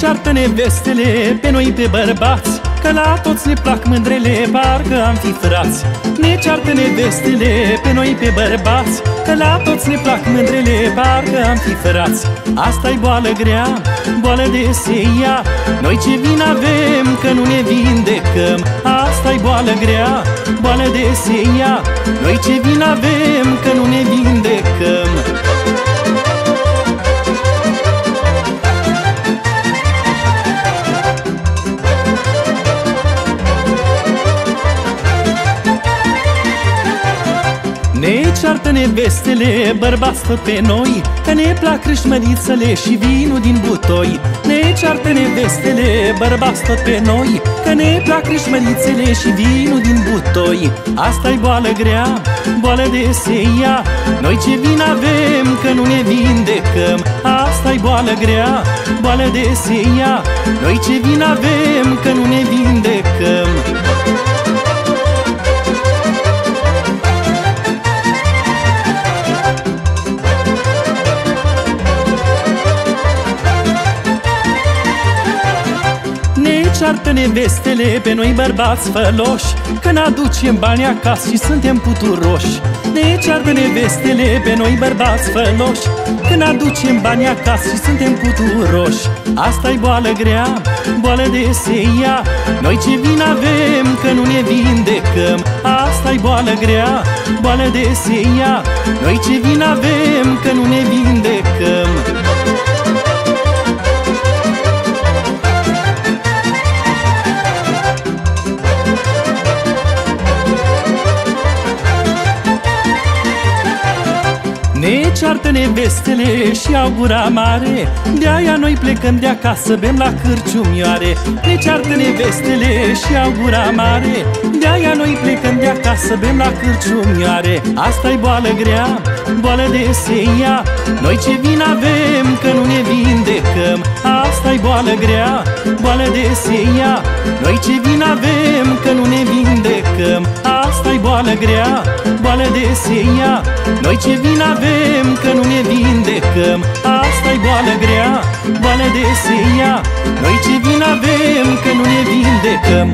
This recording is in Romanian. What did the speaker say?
ceartă nevestele pe noi pe bărbați Că la toți ne plac mândrele, parcă am fi frați. Ne ceartă nevestele pe noi pe bărbați Că la toți ne plac mândrele, parcă am fi frați. Asta-i boală grea, boală de seia Noi ce vin avem, că nu ne vindecăm. Asta-i boală grea, boală de seia Noi ce vin avem, că nevestele, bărbați tot pe noi Că ne plac crâșmărițele și vinul din butoi. Ne ceartă nevestele, bărbați tot pe noi Că ne plac crâșmărițele și vinul din butoi. Asta-i boală grea, boală de seia Noi ce vin avem, că nu ne vindecăm. Asta-i boală grea, boală de seia Noi ce vin avem, că nu ne vindecăm ceartă nevestele pe noi bărbați făloși. Că n-aducem bani acasă și suntem puturoși Ne ceartă nevestele pe noi bărbați făloși. Că n-aducem bani acasă și suntem puturoși Asta-i boală grea, boală de seia Noi ce vin avem, că nu ne vindecăm Asta-i boală grea, boală de seia Noi ce vin avem, că nu ne vindecăm Ne ceartă nevestele și au gura mare. De-aia noi plecăm de acasă, bem la cârciumioare. Ne ceartă nevestele și au gura mare. De-aia noi plecăm de acasă, bem la cârciumioare. Asta-i boală grea, boală de seia. Noi ce vin avem, că nu ne vindecăm. Asta-i boală grea, boală de seia. Noi ce vin avem, că nu ne vindecăm. Asta-i boală grea, boală de seia. Noi ce vin avem, că nu ne vindecăm. Asta-i boală grea, boală de seia. Noi ce vin avem, că nu ne vindecăm